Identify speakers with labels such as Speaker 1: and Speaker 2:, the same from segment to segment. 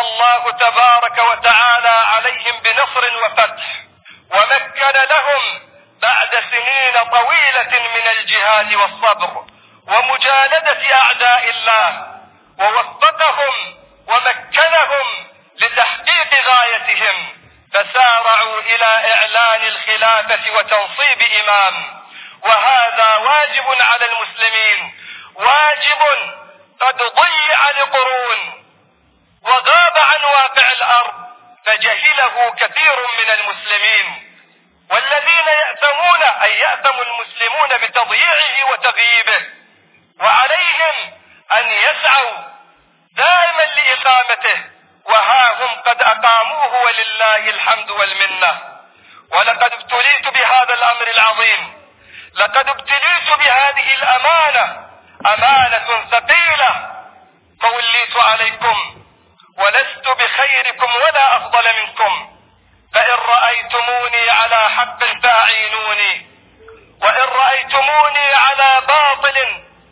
Speaker 1: الله
Speaker 2: تبارك وتعالى عليهم بنصر وفتح ومكن لهم بعد سنين طويلة من الجهاد والصبر ومجالدة أعداء الله ووفقهم ومكنهم لتحقيق غايتهم فسارعوا إلى إعلان الخلافة وتنصيب إمام وهذا واجب على المسلمين واجب قد ضيع لقرون وغاب عن واقع الأرض فجهله كثير من المسلمين والذين يأثمون أن يأثم المسلمون بتضييعه وتغييبه وعليهم أن يسعوا دائما لإقامته وها هم قد أقاموه ولله الحمد والمنة ولقد ابتليت بهذا الأمر العظيم لقد ابتليت بهذه الأمانة أمانة ثقيلة فوليت عليكم ولست بخيركم ولا أفضل منكم فإن رأيتموني على حق فأعينوني وإن رأيتموني على باطل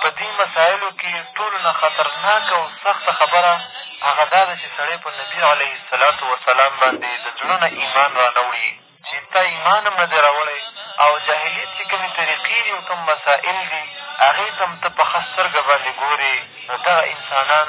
Speaker 2: په دې مسایلو کې ټولو نه خطرناکه او سخته خبره هغه دا ده چې سړی په نبي علیه الصلوة والسلام باندې د زړه نه ایمان را نه وړي چې تا ایمان هم نه دی راوړی او جاهلیت چې کومې طریقې دي او کوم مسایل دي هغې ته هم ته په ښه سترګه باندې ګورې نو دغه انسانان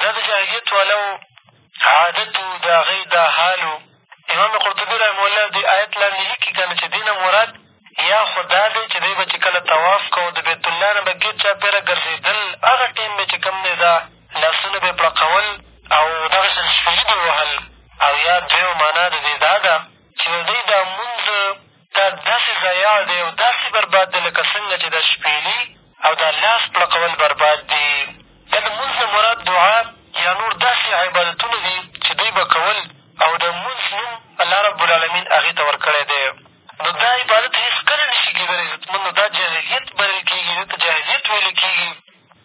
Speaker 2: دا د جاهلیت والا
Speaker 3: وو عادت وو د هغوی دا حال وو امام قرطبي رحمه الله دې آیت لاندې لیکي که نه چې دې نه مراد یا خو دا دی چې دوی به چې کله طواف کوو د بیت الله نه به ګېر چاپېره ګرځېدل هغه ټایم به چې کوم دی دا لاسونه به یې پړقول او دغه شان شپېلي به یې وهل او یا دویمه معنا د دې دا ده چې د دوی دا مونځ دا داسې ضیاع دی او داسې برباد دی لکه څنګه چې دا شپېلۍ او دا لاس پړقول برباد دي یا د لمونځ نه مراد دعا یا نور داسې عبادتونه دي چې دوی به کول او د لمونځ نوم الله ربالعالمین هغې ته ورکړی دی نو دا عبادت هېڅکله نه شي کېدلی عزتمنو دا جاهلیت بلل کېږي دې ته جاهلیت ویل کېږي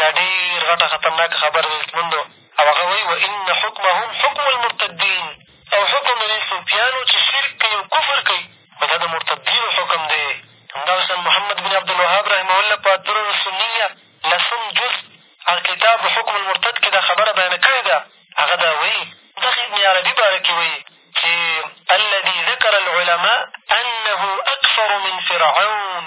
Speaker 3: دا ډېر غټه خطرناکه خبره ده عزتمندو او هغه وایي و ان حکمهم حکم المرتدین او حکم د دې صوفیانو چې شرک کوي او کفر کوي نو دا د مرتدینو حکم دی همدغه شان محمد بن عبدالوهاب رحمه الله په الدرر السنیه لسم جز هغه کتاب حکم المرتد کښې دا خبره بیانه کړې ده هغه دا وایي دغه ابن عربي باره کښې وایي چې الذي ذکر العلماء انه اکفر من فرعون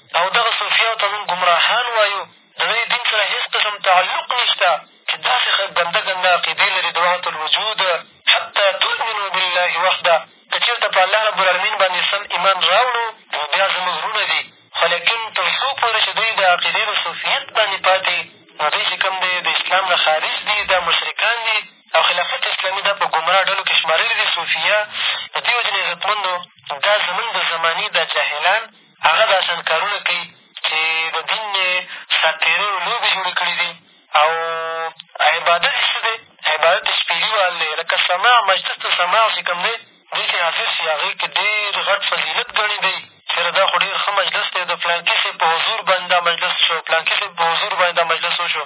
Speaker 3: او دغه صوفیانو ته مونږ ګمراهان وایو، د دوی دین سره هېڅ قسم تعلق نشته چې داسې ګنده ګنده عقیدې لري، د وحدة الوجود، حتی تؤمنوا بالله وحده، که چېرته په الله رب العلمین باندې سم ایمان راوړو نو بیا زموږ وروڼه دي، خو لیکن تر څو پورې چې دوی د عقیدې د صوفیت باندې پاتې نو دوی چې کوم دی د اسلام نه خارج دي، دا مشرکان دي او خلافت اسلامي دا په ګمراه ډلو کښې شمارلي دي صوفیه، د دې وجې نه عزتمندو دا زمونږ د زمانې دا جاهلان هغه دا شان کارونه کوي چې د دین یې ساعتتېریو لوبې جوړې کړې دي او عبادت یې څه دی؟ عبادت یې شپېلي وهل دی لکه سماع مجلس د سماع چې کوم دی دې کښې حاضر شي هغه کښې ډېر غټ فضیلت ګڼي دی چې یاره دا خو ډېر ښه مجلس دی د فلانکي صاحب په حضور باندې دا مجلس وشو فلانکي صاحب په حضور باندې دا مجلس وشو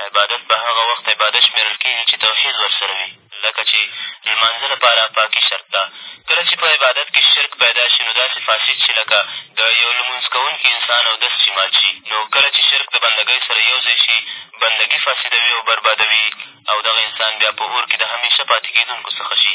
Speaker 4: عبادت به هغه وخت عبادت شمېرل کېږي چې توحید ورسره وي، لکه چې لمانځه لپاره پاکي شرط ده، کله چې په عبادت کې شرک پیدا شي نو داسې فاسد شي لکه د یو لمونځ کوونکي انسان اودس چې مات شي، نو کله چې شرک د بندګۍ سره یو ځای شي بندګي فاسدوي او بربادوي او دغه انسان بیا په اور کې د همېشه پاتې کېدونکو څخه شي.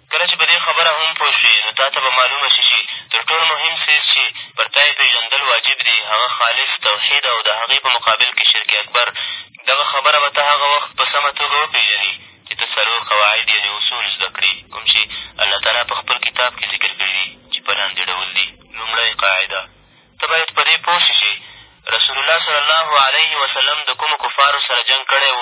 Speaker 4: کله چې په دې خبره هم پوه شوې، نو تا ته به معلومه شي چې تر ټولو مهم څېز چې پر تا یې پېژندل واجب دي، هغه خالص توحید او د هغې په مقابل کې شرک اکبر دی. دغه خبره به ته هغه وخت په سمه توګه وپېژنې چې ته څلور قواعد یعنې اصول زده کړې، کوم چې الله تعالی په خپل کتاب کې ذکر کړي دي چې په لاندې ډول دي. لومړۍ قاعده، ته باید په دې پوه شې چې رسول الله صلی الله علیه وسلم د کومو کفارو سره جنګ کړی و،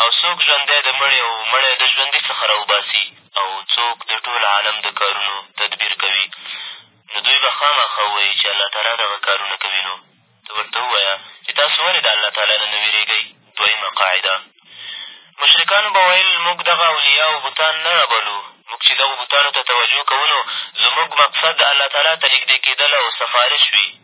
Speaker 4: او څوک ژوندی د مړی او مړی د ژوندي څخه را وباسي او څوک د ټول عالم د کارونو تدبیر کوي نو دوی به خامخا ووایي چې الله تعالی دغه کارونه کوي نو ته ورته ووایه چې تاسو ولې د الله تعالی نه نه وېرېږئ دویمه قاعده مشرکانو به ویل موږ دغه اولیا او بتان نه رابلو موږ چې دغو بتانو ته توجه کوو نو زموږ مقصد الله تعالی ته نږدې کېدل او سفارش وي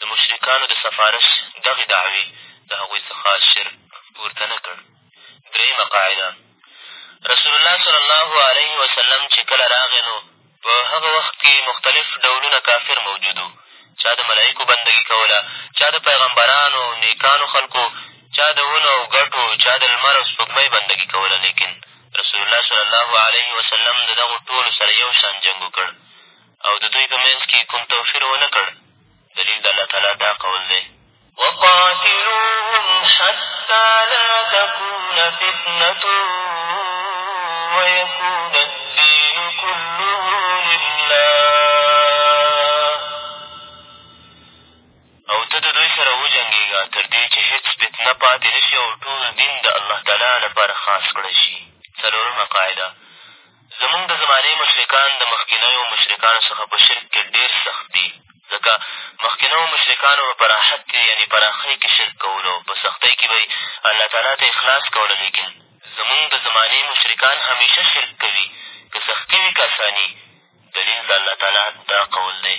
Speaker 4: د مشرکانو د سفارش دغې دعوې د هغوی څخه شرک پورته نه کړ. درېیمه قاعده، رسول الله صلی الله علیه وسلم چې کله راغی نو په هغه وخت کې مختلف ډولونه کافر موجود وو، چا د ملایکو بندګي کوله، چا د پیغمبرانو او نېکانو خلکو، چا د ونو او ګټو، چا د لمر او سپوږمۍ بندګي کوله لېکن رسول الله صلی الله علیه وسلم د دغو ټولو سره یو شان جنګ وکړ او د دوی په منځ کښې کوم توفير ونه کړ، دليل د الله تعالی دا قول دی. وقاتلوهم حتی لا تکون فتنة ویکون الدین کله لله او ته د دوی سره وجنګېږه تر دې چې هېڅ فتنه پاتې نه شي او ټول دین د الله تعالی لپاره خاص کړی شي. څلورمه قاعده. زموږ د زمانې مشرکان د مخکېنیو مشرکانو څخه په شرک کې ډېر سخت دي، ځکه مخکېنو مشرکانو به په راحت کې یعنې په راخۍ کې شرک کولو او په سختۍ کې به یې الله تعالی ته اخلاص کوله لېکن زموږ د زمانې مشرکان همېشه شرک کوي که سختي وي که اساني دلیل د الله تعالی دا قول دی.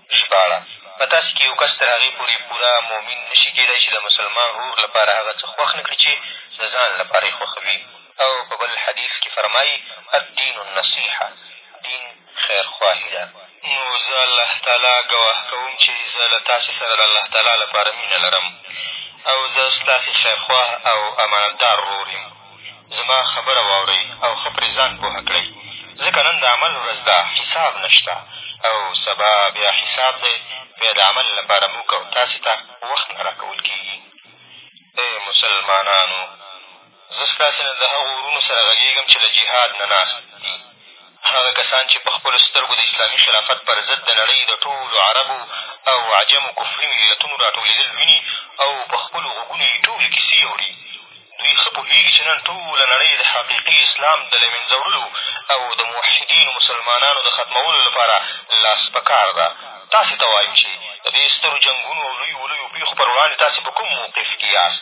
Speaker 5: ژباړه، په تاسې کې یو کس تر هغې پورې پوره مؤمن نه شي کېدای چې د مسلمان ورور لپاره هغه څه خوښ نه کړي چې د ځان لپاره یې خوښوي او په بل حدیث کې فرمایي، الدین النصیحة، دین خیرخواهي ده. نو زه الله تعالی ګواه کوم چې زه له تاسې سره د الله تعالی لپاره مینه لرم او زه ستاسې خیرخواه او امانتدار ورور یم. زما خبره واورئ او ښه پرې ځان پوه کړئ، ځکه نن د عمل ورځ ده، حساب نه شته او سبا بیا حساب دی، بیا د عمل لپاره موږ او تاسې ته وخت نه را کول کېږي. ای مسلمانانو! زه ستاسې نه د هغو وروڼو سره غږېږم چې له جهاد نه ناست دي. هغه کسان چې په خپلو سترګو د اسلامي خلافت پر ضد د نړۍ د ټولو عربو او عجمو کفري ملتونو را ټولېدل ویني او په خپلو غوږونو یې ټولې کیسې اوري، دوی ښه پوهېږي چې نن ټوله نړۍ د حقیقي اسلام د له مېنځه وړلو او د موحدینو مسلمانانو د ختمولو لپاره لاس په کار ده. تاسې ته وایم چې د دې سترو جنګونو او لویو لویو پېښو پر وړاندې تاسې په کوم موقف کې یاست؟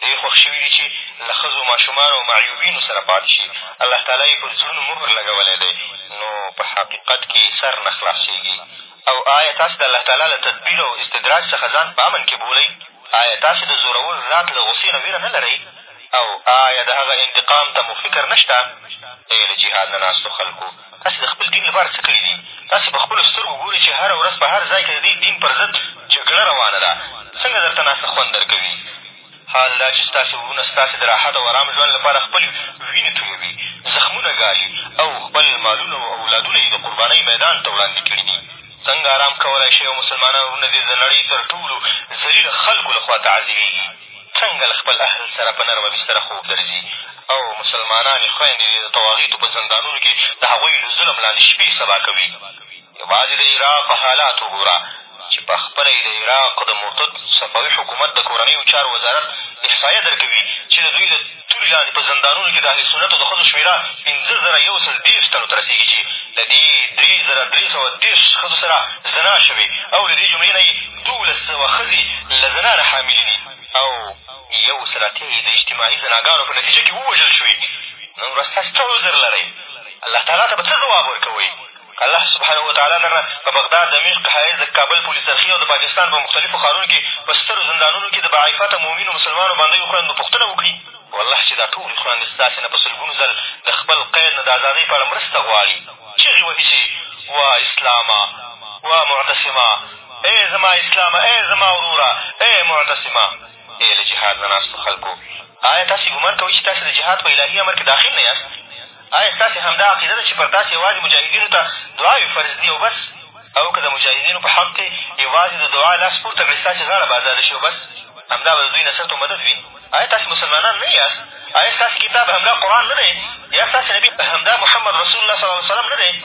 Speaker 5: دی خوښ شوي دي چې له ښځو ماشومانو او معیوبینو سره پاتې شي الله تعالی یې پر زړونو مهر لګولی دی نو په حقیقت کې یې سر نه خلاصېږي او آیا تاسې د الله تعالی له تدبیر او استدراج څخه ځان په امن کې بولئ آیا تاسې د زورور ذات له غصې نه ویره نه لرئ او آیا د هغه انتقام ته مو فکر نه شته ای له جهاد نه ناستو خلکو تاسې د خپل دین لپاره څه کړي دي؟ تاسې په خپلو سترګو ګورئ چې هره ورځ په هر ځای کې د دې دین پر ضد جګړه روانه ده، څنګه درته ناسته خوند در کوي؟ حال دا چې ستاسې وروڼه ستاسې د راحت او ارام ژوند لپاره خپلې وینې تویوي، زخمونه ګالي او خپل مالونه او اولادونه یې د قربانۍ میدان ته وړاندې کړي دي، څنګه ارام کولای شئ او مسلمانان وروڼه دې د نړۍ تر ټولو ذلیله خلکو له خوا تعذیبېږي؟ څنګه له خپل اهل سره په نرمه بستره خوب درځي او مسلمانانې خویندې دې د طواغیتو په زندانونو کې د هغوی له ظلم لاندې شپې سبا کوي یوازې د عراق حالات وګوره چې په خپله یې د عراق د مرتد صفوي حکومت د کورنیو چارو وزارت احصایه در کوي چې د دوی د توري لاندې په زندانونو کښې د اهل سنتو د ښځو شمېره پېنځه زره یو سل دېرش تنو ته رسېږي چې له دې درې زره درې سوه دېرش ښځو سره زنا شوې او له دې جملې نه یې دوولس سوه ښځې له زنا نه حاملې دي او یو سل اتیا یې د اجتماعي زناګانو په نتیجه کښې ووژل شوې نن ورځ تاسې څه عذر لرئ؟ الله تعالی ته به څه ځواب ورکوئ؟ الله سبحانه وتعالی درنه په بغداد، دمشق، حایز، د کابل پل څرخي او د پاکستان په مختلفو ښارونو کښې په سترو زندانونو کښې د باعفته مؤمنو مسلمانو بندیو خویندو پوښتنه وکړي. والله چې دا ټولې خویندې ستاسې نه په سلګونو ځل د خپل قید نه د ازادۍ په اړه مرسته غواړي، چغې وهي چې وا اسلامه! وا معتصمه! ای زما اسلامه! ای زما وروره! ای معتصمه! ای له جهاد نه ناستو خلکو! آیا تاسې ګمان کوئ چې تاسې د جهاد په الهي امر کښې داخل نه یاست؟ ایا ستاسې همدا عقیده ده چې پر تاسې یوازې مجاهدینو ته دعاوې فرض دي او بس او که د مجاهدینو په حق کې یوازې د دعا لاس پورته کړئ ستاسې غاړه به ازاده شي او بس همدا به د دوی نصرت او مدد وي ایا تاسې مسلمانان نه یاست ایا ستاسې کتاب همدا قرآن نه دی یا ستاسې نبي همدا محمد رسول الله صلی الله علیه وسلم نه دی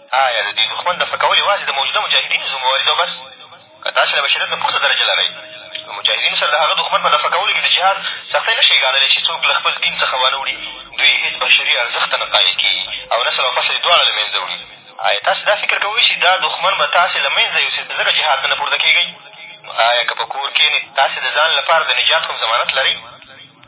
Speaker 5: آیا د دې دښمن دفع کول یوازې د موجوده مجاهدینو ذمهواري ده او بس؟ که تاسې له بشریت نه پورته درجه لرئ، له مجاهدینو سره د هغه دښمن په دفع کولو کښې د جهاد سختۍ نه شئ ګاللی چې څوک له خپل دین څخه وانه وړي، دوی هېڅ بشري ارزښت ته نه قایل کېږي او نسل او فصل یې دواړه له منځه وړي. آیا تاسې دا فکر کوئ چې دا دښمن به تاسې له منځه یوسي ځکه جهاد ته نه پورته کېږئ؟ نو آیا که په کور کښېنئ، تاسې د ځان لپاره د نجات کوم ضمانت لرئ؟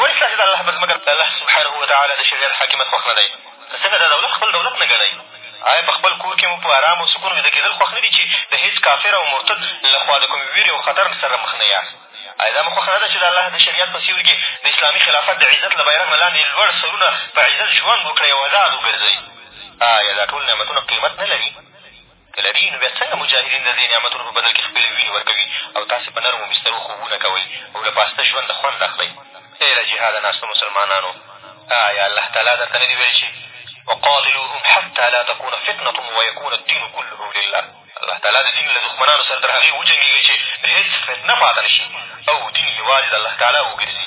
Speaker 5: ولې ستاسې دا الله په ځمکه د الله سبحانه وتعالی د شریعت حاکمیت خوښ نه دی؟ ځکه دا دولت خپل دولت نه ګڼئ؟ ایا په خپل کور کښې مو په ارام او سکون ویده کېدل خوښ نه دي چې د هېڅ کافر او مرتد له خوا د کومې وېرې او خطر سره مخ نه یاست؟ ایا دا مو خوښه نه ده چې د الله د شریعت په سیوري کښې د اسلامي خلافت د عزت له بیرغ نه لاندې لوړ سرونه په عزت ژوند وکړئ او ازاد وګرځئ؟ ایا دا ټول نعمتونه قیمت نه لري؟ که لري، نو بیا څنګه مجاهدین د دې نعمتونو په بدل کې خپلې وینې ورکوي او تاسې په نرمو بسترو خوبونه کوئ او له پاسته ژونده خوند اخلئ؟ ای له جهاده ناستو مسلمانانو! آیا الله تعالی درته نه دي ویلي چې وقاتلوهم حتی لا تکون فتنة ویکون الدین کله لله الله تعالی د دین له دښمنانو سره تر هغې وجنګېږئ چې هېڅ فتنه پاته نه شي او دین یوازې د الله تعالی وګرځي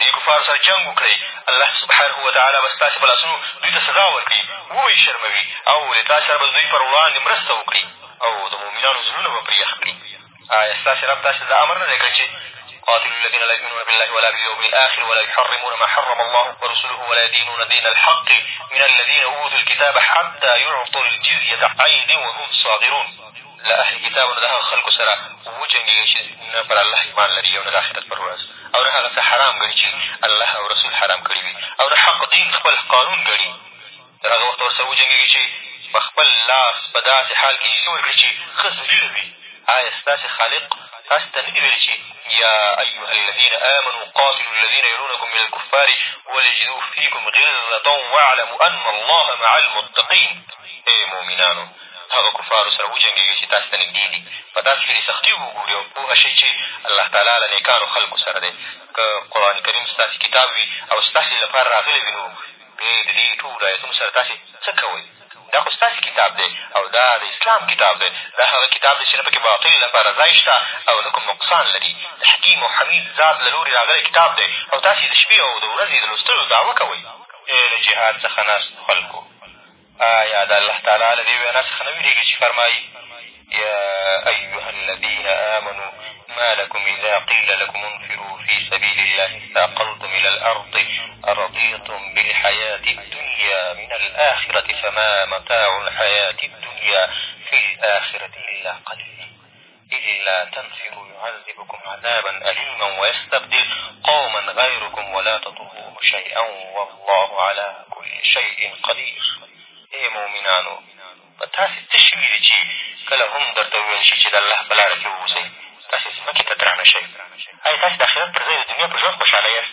Speaker 5: دې کفارو سره جنګ وکړئ، الله سبحانه وتعالی به ستاسې په لاسونو دوی ته سزا ورکړي، وبه یې شرموي او له تاسې سره به د دوی پر وړاندې مرسته وکړي او د مؤمنانو زړونه به پرې یخ کړي. ایا ستاسې رب تاسې ته دا امر نه دی کړی چې قاتلو الذین لا یؤمنون بالله ولا بالیوم الآخر ولا یحرمون ما حرم الله ورسوله ولا یدینون دین الحق من الذین اوتوا الکتاب حتی یعطوا الجزیة عن ید وهم صاغرون له اهل کتابو نه د هغه خلکو سره وجنګېږئ چې نه پر الله ایمان لري او نه د اخرت پر ورځ او نه هغه څه حرام ګڼي چې الله او رسول حرام کړي وي او نه حق دین خپل قانون ګڼي تر هغه وخته ورسره وجنګېږئ چې په خپل لاس په داسې حال کې جزیه ورکړي چې ښه ذلیله وي آیا ستاسې خالق تاسې ته نه دي ویلي چې یا ایها الذین آمنوا قاتلوا الذین یلونکم من الکفار ولجدو فیکم غلظة واعلموا ان الله مع المتقین ای مؤمنانو هغه کفارو سره وجنګېږئ چې تاسې ته نږدې دي په تاسې کښې سختیو وګوري او پوه شئ چې الله تعالی له نېکانو خلکو سره دی که قرآن کریم ستاسې کتاب وي او ستاسې لپاره راغلی وي نو بیا یې د دې ټولو ایتونو سره تاسې څه کوئ دا خو ستاسې کتاب دی او دا د اسلام کتاب دی دا هغه کتاب دی چې نه پکې باطل لپاره ځای شته او نه کوم نقصان لري د حکیم او حمید ذات له لورې راغلی کتاب دی او تاسې د شپې او د ورځې د لوستلو دعوه کوئ ای له جهاد څخه ناست خلکو د الله تعالی له دې وینا څخه نه ویرېږي چې فرمایي یا ایها الذین آمنوا ما لكم إذا قیل لكم انفروا في سبیل الله استاقلتم إلى الأرض ارضیتم بالحياة الدنيا من الآخرة فما متاع الحياة الدنيا في الآخرة إلا قليل إلا تنفروا يعذبكم عذابا أليما ويستبدل قوما غيركم ولا تضروه شيئا والله على كل شيء قدير ای مؤمنانو په تاسې څه شوي دي چې کله هم درته وویل شي چې د الله په لاره کښې واوسئ تاسې ځمکې ته درانه شئ ایا تاسې د آخرت پر ځای د دنیا په ژوند خوشحاله یاست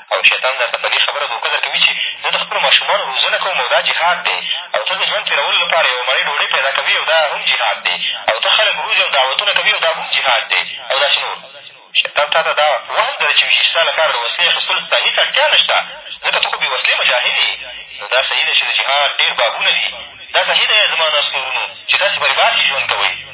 Speaker 5: او شیطان درته په دې خبره دوکه در کوي چې زه د خپلو ماشومانو روزنه کوم او دا جهاد دی او ته د ژوند تېرولو لپاره یوه مړۍ ډوډۍ پیدا کوې او دا هم جهاد دی او ته خلک روزې او دعوتونه کوې او دا هم جهاد دی او داسې نور شیطان تا ته دا وهم در اچوي چې ستا لپاره د وسلې اخېستلو ته هېڅ اړتیا نه شته ځکه ته خو بې وسلې مجاهد یې نو دا صحیح ده چې د جهاد ډېر بابونه دي دا صحیح ده ای زما نازکو وروڼو چې تاسې په لباس کښې ژوند کوئ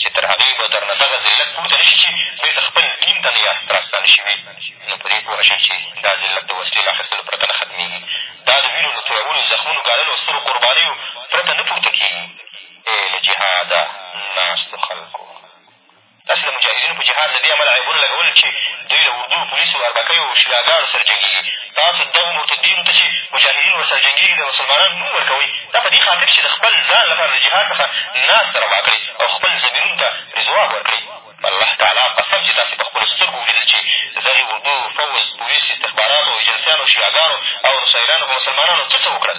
Speaker 5: چې تر هغې به درنه دغه ذلت پورته نه شي چې بېرته خپل دین ته نه یاست راستانه شوي، نو په دې پوه شئ چې دا ذلت د وسلې له اخېستلو پرته نه ختمېږي، دا د وینو له تویولو، زخمونو ګاللو او سترو قربانیو پرته نه پورته کېږي. ای له جهاده ناستو خلکو! تاسې د مجاهدینو په جهاد له دې امله عیبونه لګول چې دوی له اردو، پولیسو، اربکیو او شیعه ګانو سره جنګېږي، تاسو دغو مرتدینو ته چې مجاهدین ورسره جنګېږي د مسلمانانو نوم ورکوئ دا په دې خاطر چې د خپل ځان لپاره د جهاد څخه ناسته روا کړئ او خپل ضمیرونو ته پرې ځواب ورکړئ په الله تعالی قسم چې تاسې په خپلو سترګو ولیدل چې د دغې اردو فوځ پولیس استخباراتو ایجنسیانو شیعه ګانو او نصیرانو په مسلمانانو څه څه وکړل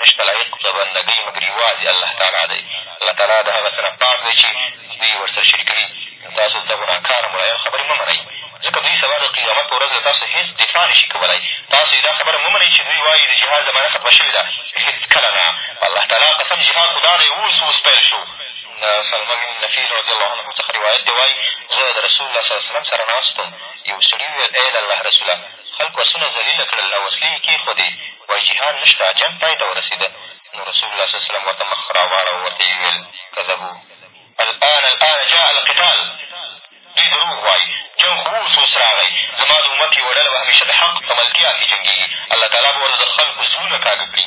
Speaker 5: نشته لایق د بندګۍ مګر یوازې الله تعالی دی، الله تعالی د هغه څه نه پاک دی چې دوی ورسره شریکوي، نو تاسو د دغو ناکاره ملایانو خبرې مه منئ، ځکه دوی سبا د قیامت په ورځ له تاسو هېڅ دفاع نه شي کولای، تاسو یې دا خبره مه منئ چې دوی وایي د جهاد زمانه ختمه شوې ده، هېڅکله نه، په الله تعالی قسم جهاد خو دا دی اوس اوس پیل شو. د سلمه بن نفیل رضی الله عنه څخه روایت دی وایي زه د رسول الله صلی الله علیه وسلم سره ناست وم، یو سړي وویل ای د الله رسوله! خلکو آسونه ذلیل کړل او وسلې یې کېښودې، وایي جهاد نه شته، جنګ پای ته ورسېده، نو رسول الله صلی الله علیه وسلم ورته مخ راواړوه او ورته یې وویل، کذبو الآن الآن جاء القتال، دوی دروغ وایي، جنګ خو اوس اوس راغی، زما د امت یوه ډله به همېشه د حق په ملتیا کښې جنګېږي، الله تعالی به ورته د خلکو زړونه کاږه کړي.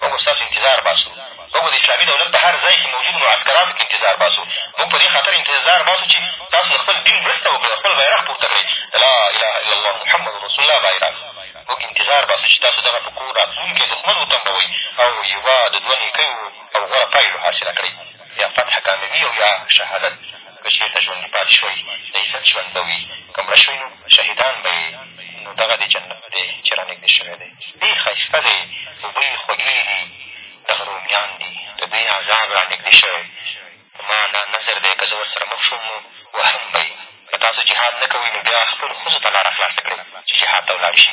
Speaker 5: موږ به ستاسو انتظار باسو، موږ به د اسلامي دولت په هر ځای کښې موجود معسکراتو کښې انتظار باسو، موږ په دې خاطر انتظار باسو چې تاسو د خپل دین مرسته وکړئ او خپل بیرغ پورته کړئ، د لا اله الا الله محمد رسول الله بیرغ. موږ انتظار باسو چې تاسو دغه په کور راتلونکی دښمن وتمبوئ او هېواد د دوه نېکیو او غوره پایلو حاصله کړئ، یا فتح کاملي او یا شهادت. که چېرته ژوندي پاتې شوئ د عزت ژوند به وي، که مړه شوئ نو شهیدان به
Speaker 6: یې، نو دغه دې جنت دی چې رانږدې شوی دی. سپی ښایسته دی، اوبه یې خوږې دي، دغه رومیان دي، د دوی عذاب رانږدې شوی، زما دا نذر دی که زه ورسره مخ شوم نو وهم به یې، که تاسو جهاد نه کوئ نو بیا خپلو ښځو ته لاره خلاصه کړئ چې جهاد ته ولاړې شي.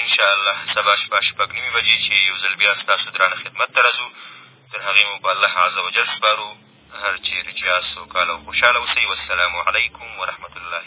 Speaker 6: ان شاء الله
Speaker 5: سبا شپه شپږ نیمې بجې چې یو ځل بیا ستاسو درانه خدمت ته راځو تر هغې مو په الله عز وجل سپارو هر چېرې چې یاست سوکاله او خوشحاله اوسئ والسلام علیکم ورحمة الله